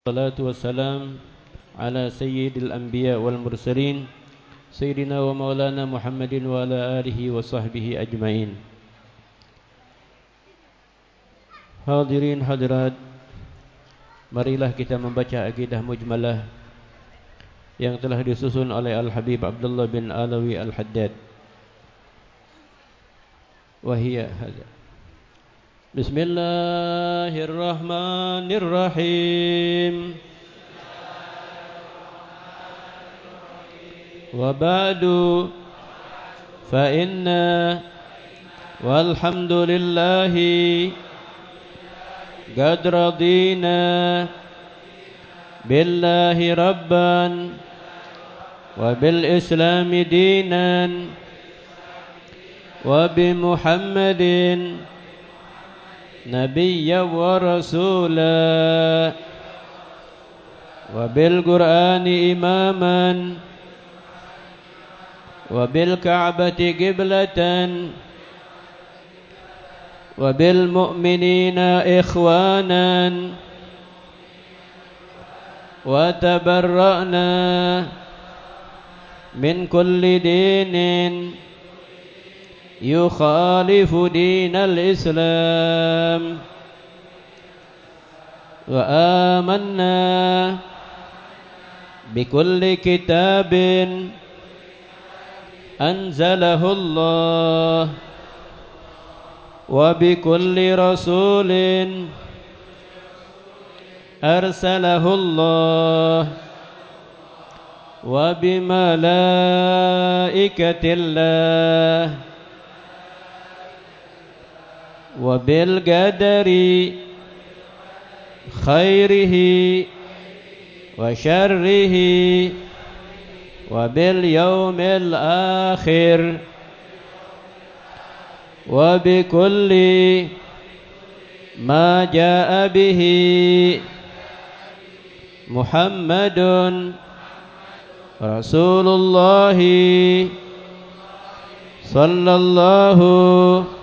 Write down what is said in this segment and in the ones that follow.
الصلاة والسلام على سيد الأنبياء والمرسلين سيدنا ومولانا محمد وعلى آله وصحبه أجمعين Hadirin hadirat Marilah kita membaca akidah mujmalah Yang telah disusun oleh Al-Habib Abdullah bin Alawi Al-Haddad Wahiyya hadha بسم الله الرحمن الرحيم. وبعد فإن والحمد لله قد رضينا بالله ربا وبالإسلام دينا وبمحمد نبيا ورسولا. وبالقرآن إماما. وبالكعبة قبلة. وبالمؤمنين إخوانا. وتبرأنا من كل دين. يخالف دين الإسلام. وآمنا بكل كتاب أنزله الله وبكل رسول أرسله الله وبملائكة الله وبالقدر خيره وشره وباليوم الآخر وبكل ما جاء به محمد رسول الله صلى الله عليه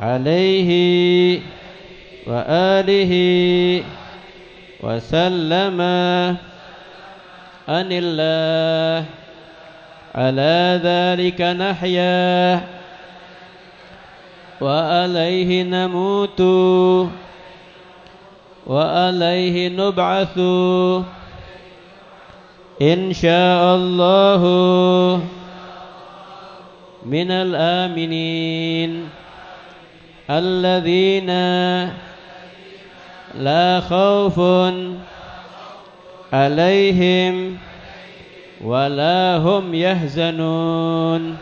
عليه وآله وسلم أن الله على ذلك نحيا وعليه نموت وعليه نبعث إن شاء الله من الآمنين الذين لا خوف عليهم ولا هم يحزنون.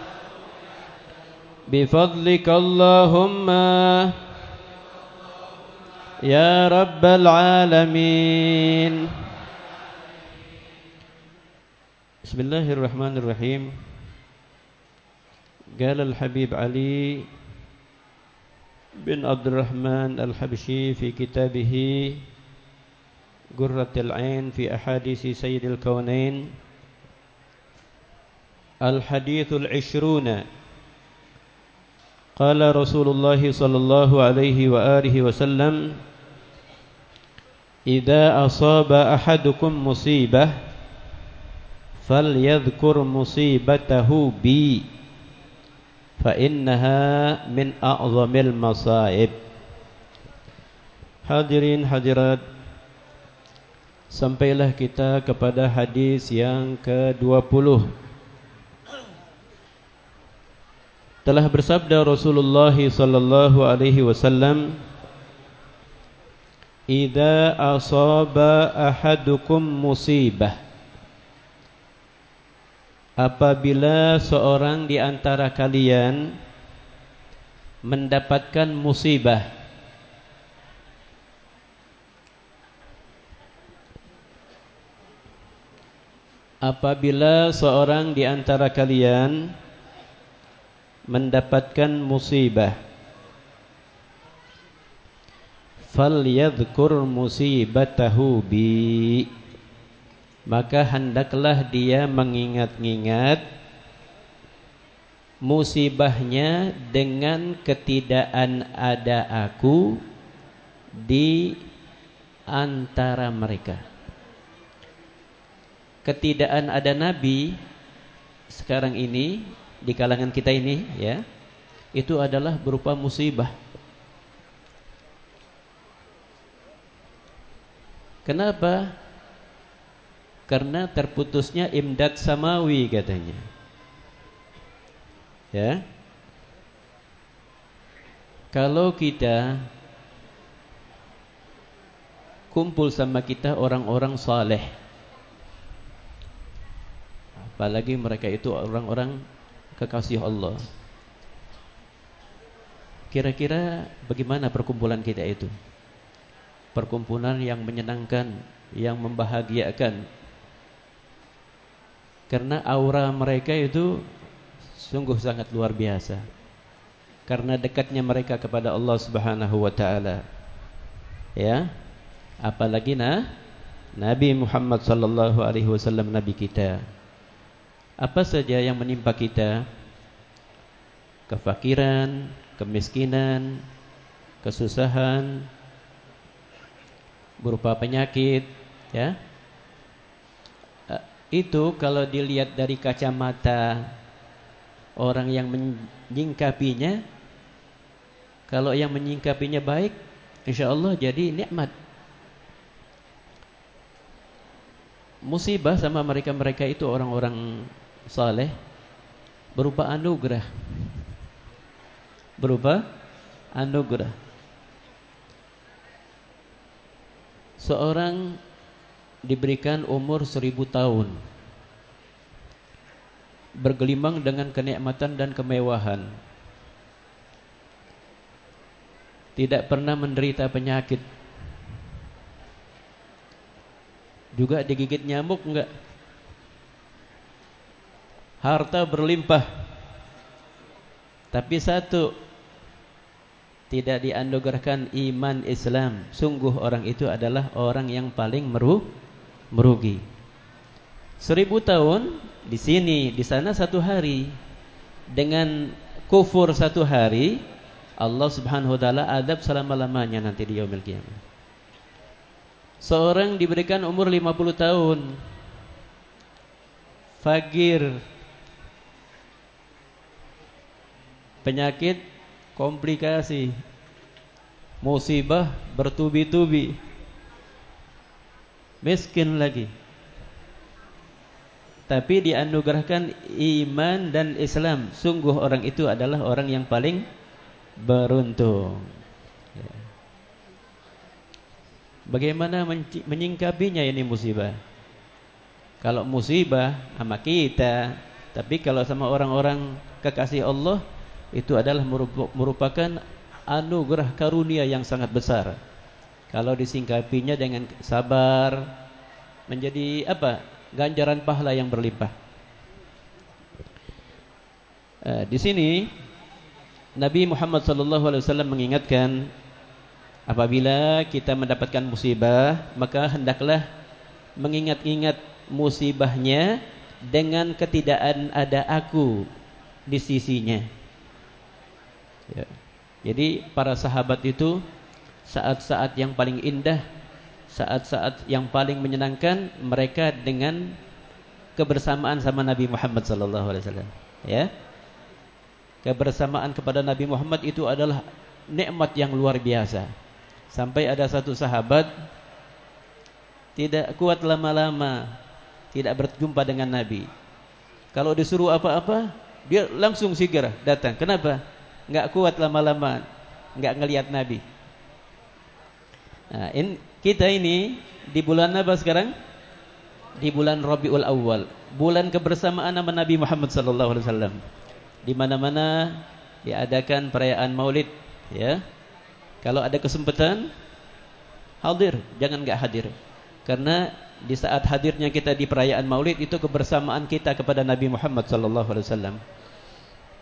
بفضلك اللهم يا رب العالمين. بسم الله الرحمن الرحيم. قال الحبيب علي بن عبد الرحمن الحبشي في كتابه قرة العين في أحاديث سيد الكونين الحديث العشرون. قال رسول الله صلى الله عليه وآله وسلم إذا أصاب أحدكم مصيبة فليذكر مصيبته بي. Innaha min a'zamil masaib Hadirin hadirat Sampailah kita kepada hadis yang ke-20 Telah bersabda Rasulullah sallallahu alaihi wasallam Idza asaba ahadukum musibah apabila seorang di antara kalian mendapatkan musibah apabila seorang di antara kalian mendapatkan musibah falyadhkur musibatahu bi maka hendaklah dia mengingat-ingat musibahnya dengan ketidakadaan aku di antara mereka. Ketidakan ada nabi sekarang ini di kalangan kita ini ya, itu adalah berupa musibah. Kenapa? Karena terputusnya imdad samawi katanya. Ya. Kalau kita kumpul sama kita orang-orang saleh. Apalagi mereka itu orang-orang kekasih Allah. Kira-kira bagaimana perkumpulan kita itu? Perkumpulan yang menyenangkan, yang membahagiakan. Karena aura mereka itu sungguh sangat luar biasa. Karena dekatnya mereka kepada Allah Subhanahu wa taala. Ya, apalagi nah Nabi Muhammad sallallahu alaihi wasallam nabi kita. Apa saja yang menimpa kita? Kefakiran, kemiskinan, kesusahan berupa penyakit, ya. Itu kalau dilihat dari kacamata orang yang menyingkapinya kalau yang menyingkapinya baik insyaallah jadi nikmat musibah sama mereka-mereka itu orang-orang saleh berupa anugerah. Berupa anugerah. Seorang diberikan umur seribu tahun bergelimang dengan kenikmatan dan kemewahan tidak pernah menderita penyakit Juga digigit nyamuk enggak? Harta berlimpah. Tapi satu tidak dianugerahkan iman Islam. Sungguh orang itu adalah orang yang paling meru merugi. Seribu tahun di sini, di sana satu hari. Dengan kufur satu hari, Allah Subhanahu wa taala adab selama-lamanya nanti di yaumil qiyamah. Seorang diberikan umur 50 tahun Fagir Penyakit Komplikasi Musibah bertubi-tubi Miskin lagi Tapi dianugerahkan iman dan Islam Sungguh orang itu adalah orang yang paling beruntung ya. Bagaimana menyingkapinya ini musibah? Kalau musibah sama kita, tapi kalau sama orang-orang kekasih Allah itu adalah merupakan anugerah karunia yang sangat besar. Kalau disingkapinya dengan sabar menjadi apa? Ganjaran pahala yang berlimpah. Uh, di sini Nabi Muhammad SAW mengingatkan Apabila kita mendapatkan musibah, maka hendaklah mengingat-ingat musibahnya dengan ketidakadaan ada aku di sisinya. Ya. Jadi para sahabat itu saat-saat yang paling indah, saat-saat yang paling menyenangkan mereka dengan kebersamaan sama Nabi Muhammad sallallahu alaihi wasallam, ya. Kebersamaan kepada Nabi Muhammad itu adalah nikmat yang luar biasa. Sampai ada satu sahabat tidak kuat lama-lama tidak berjumpa dengan Nabi. Kalau disuruh apa-apa, dia langsung segera datang. Kenapa? Enggak kuat lama-lama enggak ngelihat Nabi. Nah, in, kita ini di bulan apa sekarang? Di bulan Rabiul Awal, bulan kebersamaan nama Nabi Muhammad sallallahu alaihi wasallam. Di mana-mana diadakan perayaan Maulid, ya. Kalau ada kesempatan hadir, jangan enggak hadir. Karena di saat hadirnya kita di perayaan Maulid itu kebersamaan kita kepada Nabi Muhammad sallallahu alaihi wasallam.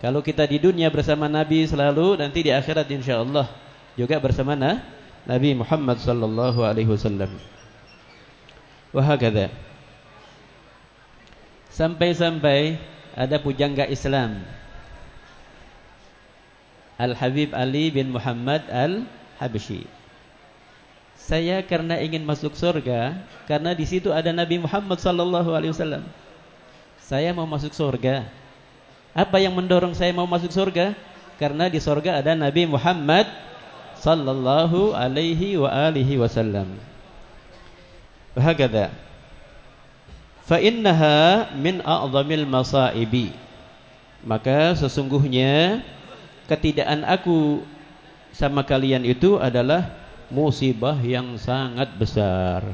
Kalau kita di dunia bersama Nabi selalu, nanti di akhirat insyaallah juga bersama Nabi Muhammad sallallahu alaihi wasallam. Wahakadha. Sampai-sampai ada pujangga Islam Al-Habib Ali bin Muhammad Al-Habsyi. Saya karena ingin masuk surga karena di situ ada Nabi Muhammad sallallahu alaihi wasallam. Saya mau masuk surga. Apa yang mendorong saya mau masuk surga? Karena di surga ada Nabi Muhammad sallallahu alaihi wa alihi wasallam. Fa innaha min a'zamil masaibi. Maka sesungguhnya ketidakan aku sama kalian itu adalah musibah yang sangat besar.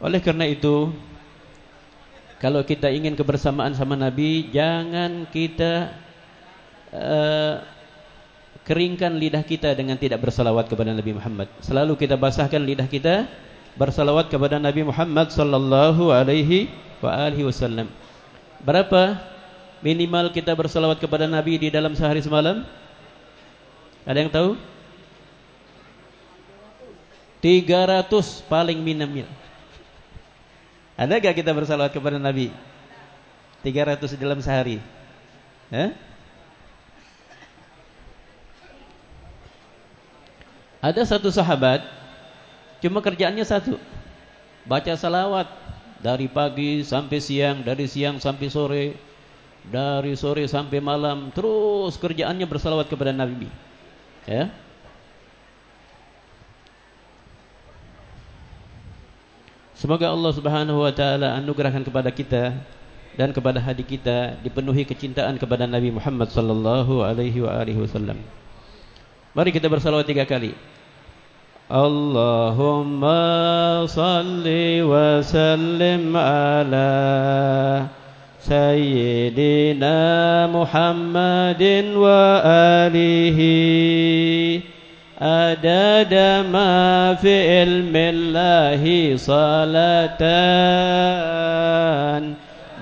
Oleh karena itu, kalau kita ingin kebersamaan sama Nabi, jangan kita uh, keringkan lidah kita dengan tidak bersalawat kepada Nabi Muhammad. Selalu kita basahkan lidah kita bersalawat kepada Nabi Muhammad sallallahu alaihi wa alihi wasallam. Berapa minimal kita bersalawat kepada Nabi di dalam sehari semalam? Ada yang tahu? 300 paling minimnya. Ada gak kita bersalawat kepada Nabi? 300 dalam sehari. Eh? Ada satu sahabat cuma kerjaannya satu. Baca salawat dari pagi sampai siang, dari siang sampai sore, dari sore sampai malam, terus kerjaannya bersalawat kepada Nabi. Ya. Semoga Allah Subhanahu wa taala anugerahkan kepada kita dan kepada hati kita dipenuhi kecintaan kepada Nabi Muhammad sallallahu alaihi wa alihi wasallam. Mari kita bersalawat tiga kali. Allahumma salli wa sallim ala Sayyidina Muhammadin wa alihi Adada ma fi ilmillahi salatan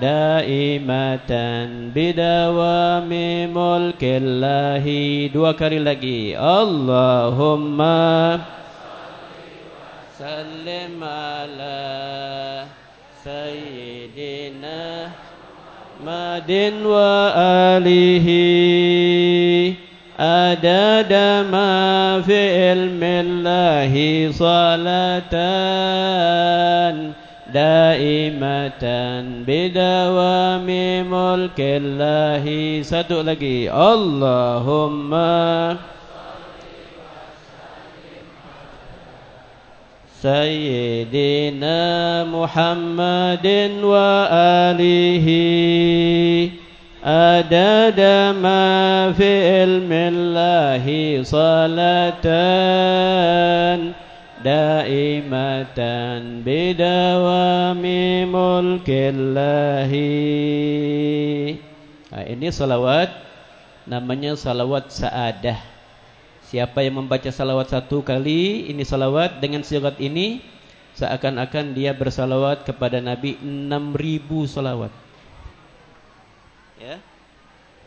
صلاة دائمة بدوام ملك الله dua kali lagi Allahumma sallim ala sayyidina Madin wa alihi أداد ما في علم الله صلاة دائمة بدوام ملك الله. Satu lagi. Allahumma سيدنا محمد وآله أداد ما في علم الله صلاة دائمة بدوام ملك الله nah, ini salawat namanya salawat saadah siapa yang membaca salawat satu kali ini salawat dengan salawat ini seakan-akan dia bersalawat kepada Nabi 6000 salawat ya.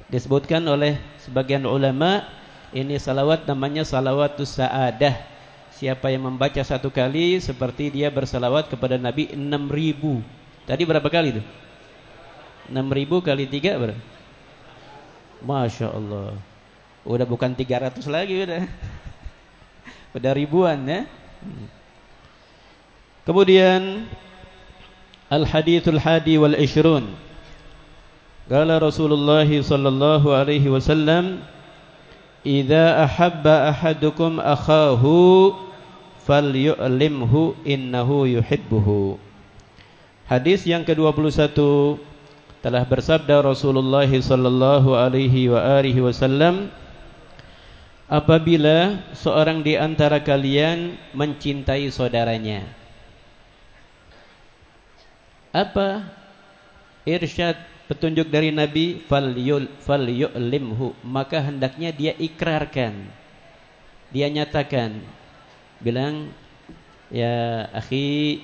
Disebutkan oleh sebagian ulama ini salawat namanya salawatus saadah. Siapa yang membaca satu kali seperti dia bersalawat kepada Nabi 6000. Tadi berapa kali itu? 6000 kali 3 berapa? Masya Allah Udah bukan 300 lagi udah Udah ribuan ya Kemudian Al-hadithul hadi wal ishrun Kala Rasulullah sallallahu alaihi wasallam ahabba ahadukum akhahu falyu'limhu innahu yuhibbuhu. Hadis yang ke-21 telah bersabda Rasulullah sallallahu alaihi wa alihi wasallam apabila seorang di antara kalian mencintai saudaranya. Apa irsyad petunjuk dari Nabi falyul falyu'limhu maka hendaknya dia ikrarkan dia nyatakan bilang ya akhi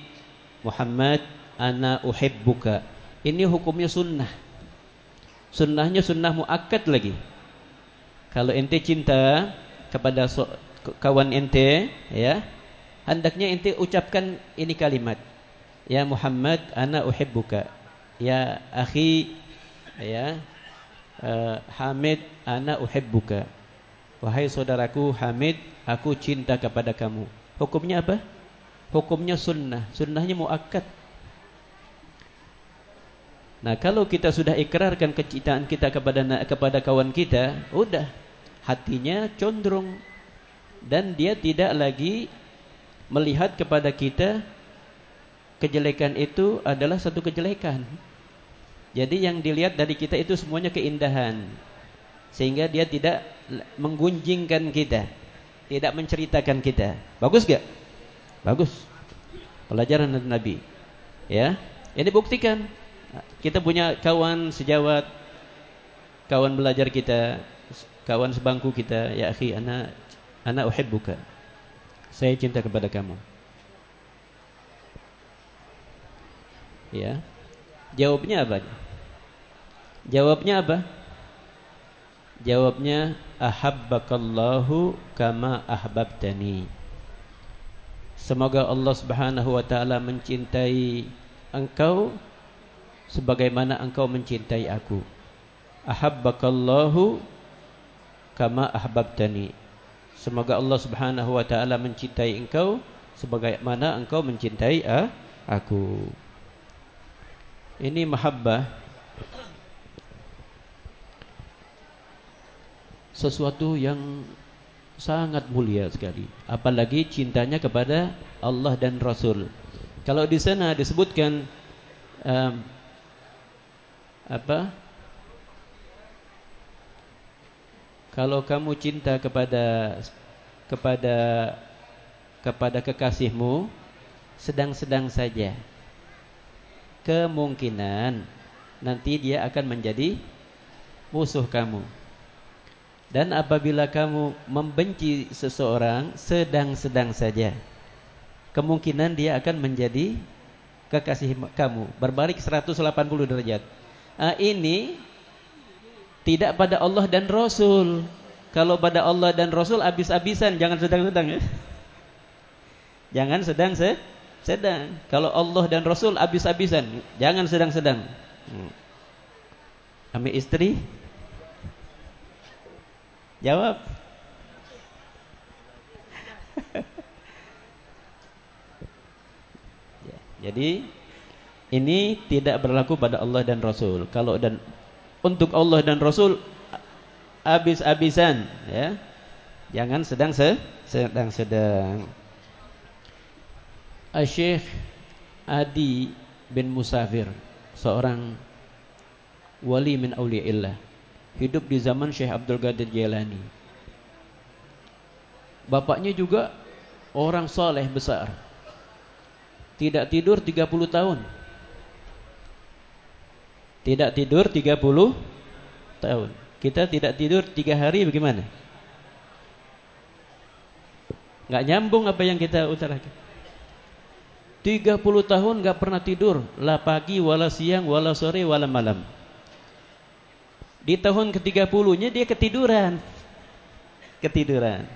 Muhammad ana uhibbuka. Ini hukumnya sunnah. Sunnahnya sunnah muakkad lagi. Kalau ente cinta kepada so, kawan ente ya hendaknya ente ucapkan ini kalimat ya Muhammad ana uhibbuka. Ya akhi ya uh, Hamid ana uhibbuka Wahai saudaraku Hamid, aku cinta kepada kamu. Hukumnya apa? Hukumnya sunnah. Sunnahnya muakkad. Nah, kalau kita sudah ikrarkan kecintaan kita kepada kepada kawan kita, udah hatinya condong dan dia tidak lagi melihat kepada kita kejelekan itu adalah satu kejelekan. Jadi yang dilihat dari kita itu semuanya keindahan. Sehingga dia tidak menggunjingkan kita, tidak menceritakan kita. Bagus gak? Bagus. Pelajaran dari Nabi. Ya. Ini buktikan kita punya kawan sejawat, kawan belajar kita, kawan sebangku kita, ya akhi, ana ana uhibbuka. Saya cinta kepada kamu. Ya. Jawabnya apa? Jawabnya apa? Jawabnya ahabbakallahu kama ahbabtani. Semoga Allah Subhanahu wa taala mencintai engkau sebagaimana engkau mencintai aku. Ahabbakallahu kama ahbabtani. Semoga Allah Subhanahu wa taala mencintai engkau sebagaimana engkau mencintai aku. Ini mahabbah sesuatu yang sangat mulia sekali apalagi cintanya kepada Allah dan Rasul kalau di sana disebutkan um, apa? Kalau kamu cinta kepada kepada kepada kekasihmu sedang-sedang saja. Kemungkinan nanti dia akan menjadi musuh kamu. Dan apabila kamu membenci seseorang sedang-sedang saja, kemungkinan dia akan menjadi kekasih kamu. Berbalik 180 derajat uh, ini tidak pada Allah dan Rasul. Kalau pada Allah dan Rasul habis-habisan, jangan sedang-sedang ya. Jangan sedang se sedang. Kalau Allah dan Rasul habis-habisan, jangan sedang-sedang. Hmm. Kami istri? Jawab. Ya, jadi ini tidak berlaku pada Allah dan Rasul. Kalau dan untuk Allah dan Rasul habis-habisan ya. Jangan sedang se sedang-sedang. Syekh Adi bin Musafir, seorang wali min auliyaillah, hidup di zaman Syekh Abdul Qadir Jailani. Bapaknya juga orang soleh besar. Tidak tidur 30 tahun tidak tidur 30 tahun. Kita tidak tidur 3 hari bagaimana? Enggak nyambung apa yang kita utarakan. 30 tahun enggak pernah tidur, la pagi wala siang wala sore wala malam. Di tahun ke-30-nya dia ketiduran. Ketiduran.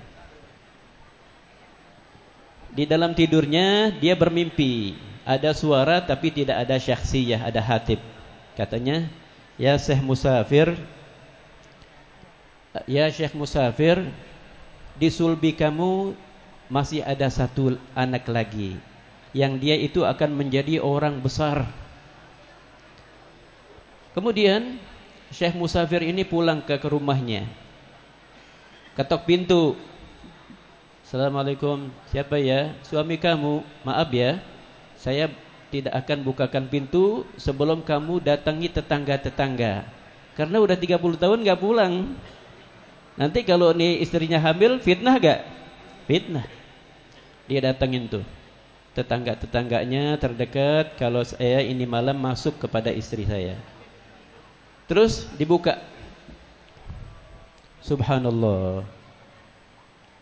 Di dalam tidurnya dia bermimpi, ada suara tapi tidak ada syakhsiyah, ada hatib. Katanya, "Ya Syekh Musafir, ya Syekh Musafir, di sulbi kamu masih ada satu anak lagi yang dia itu akan menjadi orang besar." Kemudian Syekh Musafir ini pulang ke, ke rumahnya. Ketok pintu. Assalamualaikum. Siapa ya? Suami kamu. Maaf ya. Saya tidak akan bukakan pintu sebelum kamu datangi tetangga-tetangga. Karena udah 30 tahun gak pulang. Nanti kalau ini istrinya hamil, fitnah gak? Fitnah. Dia datangin tuh. Tetangga-tetangganya terdekat kalau saya ini malam masuk kepada istri saya. Terus dibuka. Subhanallah.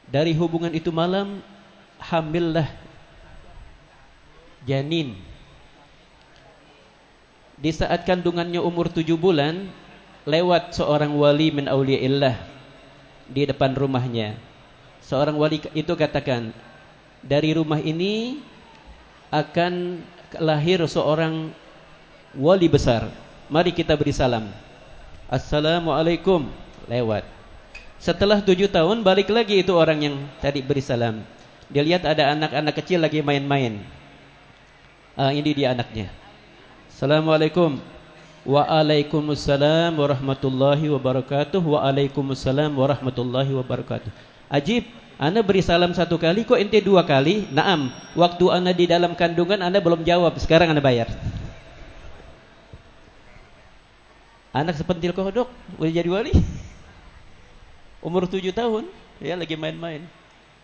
Dari hubungan itu malam hamillah janin di saat kandungannya umur tujuh bulan lewat seorang wali min auliyaillah di depan rumahnya seorang wali itu katakan dari rumah ini akan lahir seorang wali besar mari kita beri salam assalamualaikum lewat Setelah tujuh tahun balik lagi itu orang yang tadi beri salam. Dia lihat ada anak-anak kecil lagi main-main. Uh, ini dia anaknya. Assalamualaikum. Waalaikumsalam warahmatullahi wabarakatuh. Waalaikumsalam warahmatullahi wabarakatuh. Ajib, anda beri salam satu kali, kok ente dua kali? Naam, waktu anda di dalam kandungan anda belum jawab, sekarang anda bayar. Anak sepentil kodok, udah jadi wali. Umur tujuh tahun, ya lagi main-main.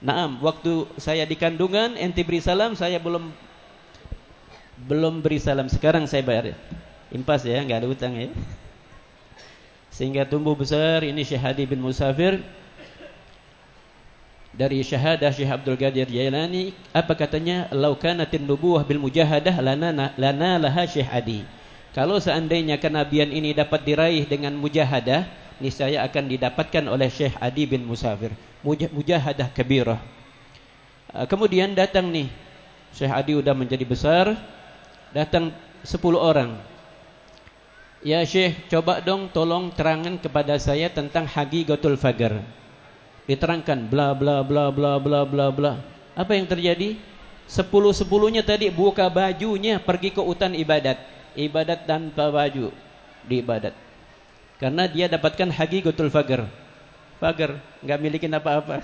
Naam, waktu saya di kandungan, ente beri salam, saya belum belum beri salam. Sekarang saya bayar. Impas ya, nggak ada utang ya. Sehingga tumbuh besar ini Syekh Hadi bin Musafir dari syahadah Syekh Abdul Qadir Jailani apa katanya lau kanatin nubuwah bil mujahadah lana lana laha Syekh Hadi kalau seandainya kenabian ini dapat diraih dengan mujahadah niscaya akan didapatkan oleh Syekh Adi bin Musafir. Mujahadah kabirah. Ah, kemudian datang nih Syekh Adi udah menjadi besar, datang 10 orang. Ya Syekh, coba dong tolong terangkan kepada saya tentang Hagi Gotul Fagar. Diterangkan bla bla bla bla bla bla bla. Apa yang terjadi? Sepuluh-sepuluhnya tadi buka bajunya pergi ke hutan ibadat. Ibadat tanpa baju di ibadat. Karena dia dapatkan hagi gotul fagar. Fagar, nggak milikin apa-apa.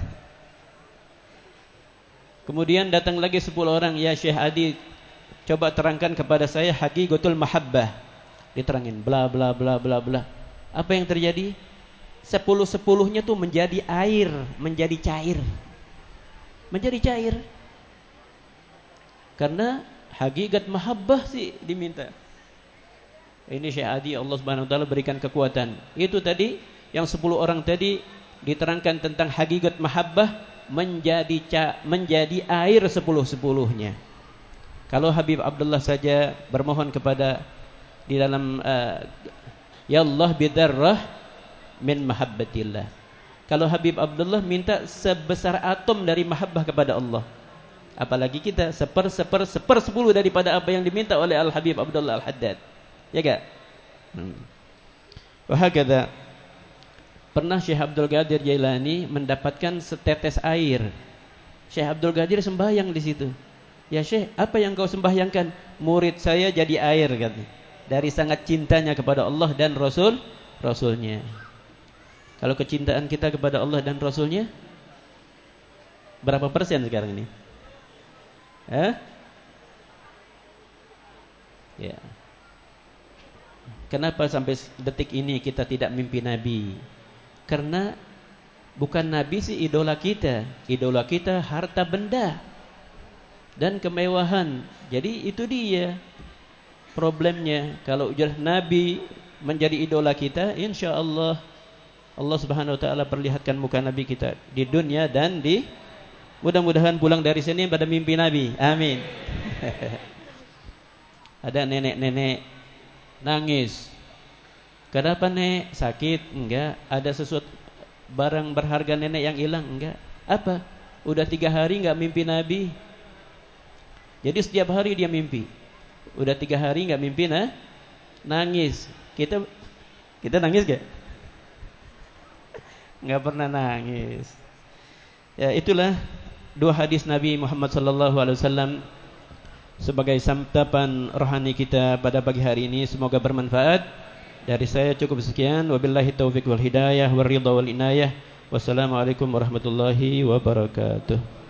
Kemudian datang lagi 10 orang, ya Syekh Adi, coba terangkan kepada saya hagi gotul mahabbah. Diterangin, bla bla bla bla bla. Apa yang terjadi? Sepuluh sepuluhnya tuh menjadi air, menjadi cair, menjadi cair. Karena hakikat mahabbah sih diminta. Ini Syekh Adi Allah Subhanahu wa taala berikan kekuatan. Itu tadi yang 10 orang tadi diterangkan tentang hakikat mahabbah menjadi ca, menjadi air sepuluh-sepuluhnya. Kalau Habib Abdullah saja bermohon kepada di dalam uh, ya Allah bidarrah min mahabbatillah. Kalau Habib Abdullah minta sebesar atom dari mahabbah kepada Allah. Apalagi kita seper seper seper sepuluh daripada apa yang diminta oleh Al Habib Abdullah Al Haddad. Ya gak? Hmm. Wahagada Pernah Syekh Abdul Qadir Jailani mendapatkan setetes air. Syekh Abdul Qadir sembahyang di situ. Ya Syekh, apa yang kau sembahyangkan? Murid saya jadi air katanya. Dari sangat cintanya kepada Allah dan Rasul, Rasulnya. Kalau kecintaan kita kepada Allah dan Rasulnya, berapa persen sekarang ini? Eh? Ya. Kenapa sampai detik ini kita tidak mimpi Nabi? Karena bukan Nabi sih idola kita. Idola kita harta benda dan kemewahan. Jadi itu dia problemnya. Kalau ujar Nabi menjadi idola kita, insya Allah Allah Subhanahu Wa Taala perlihatkan muka Nabi kita di dunia dan di mudah-mudahan pulang dari sini pada mimpi Nabi. Amin. Ada nenek-nenek nangis. Kenapa nek sakit? Enggak. Ada sesuatu barang berharga nenek yang hilang? Enggak. Apa? Udah tiga hari enggak mimpi Nabi. Jadi setiap hari dia mimpi. Udah tiga hari enggak mimpi nah? Nangis. Kita kita nangis gak? Enggak pernah nangis. Ya itulah dua hadis Nabi Muhammad sallallahu alaihi wasallam sebagai santapan rohani kita pada pagi hari ini semoga bermanfaat. Dari saya cukup sekian. Wabillahi taufiq wal hidayah wal ridha wal inayah. Wassalamualaikum warahmatullahi wabarakatuh.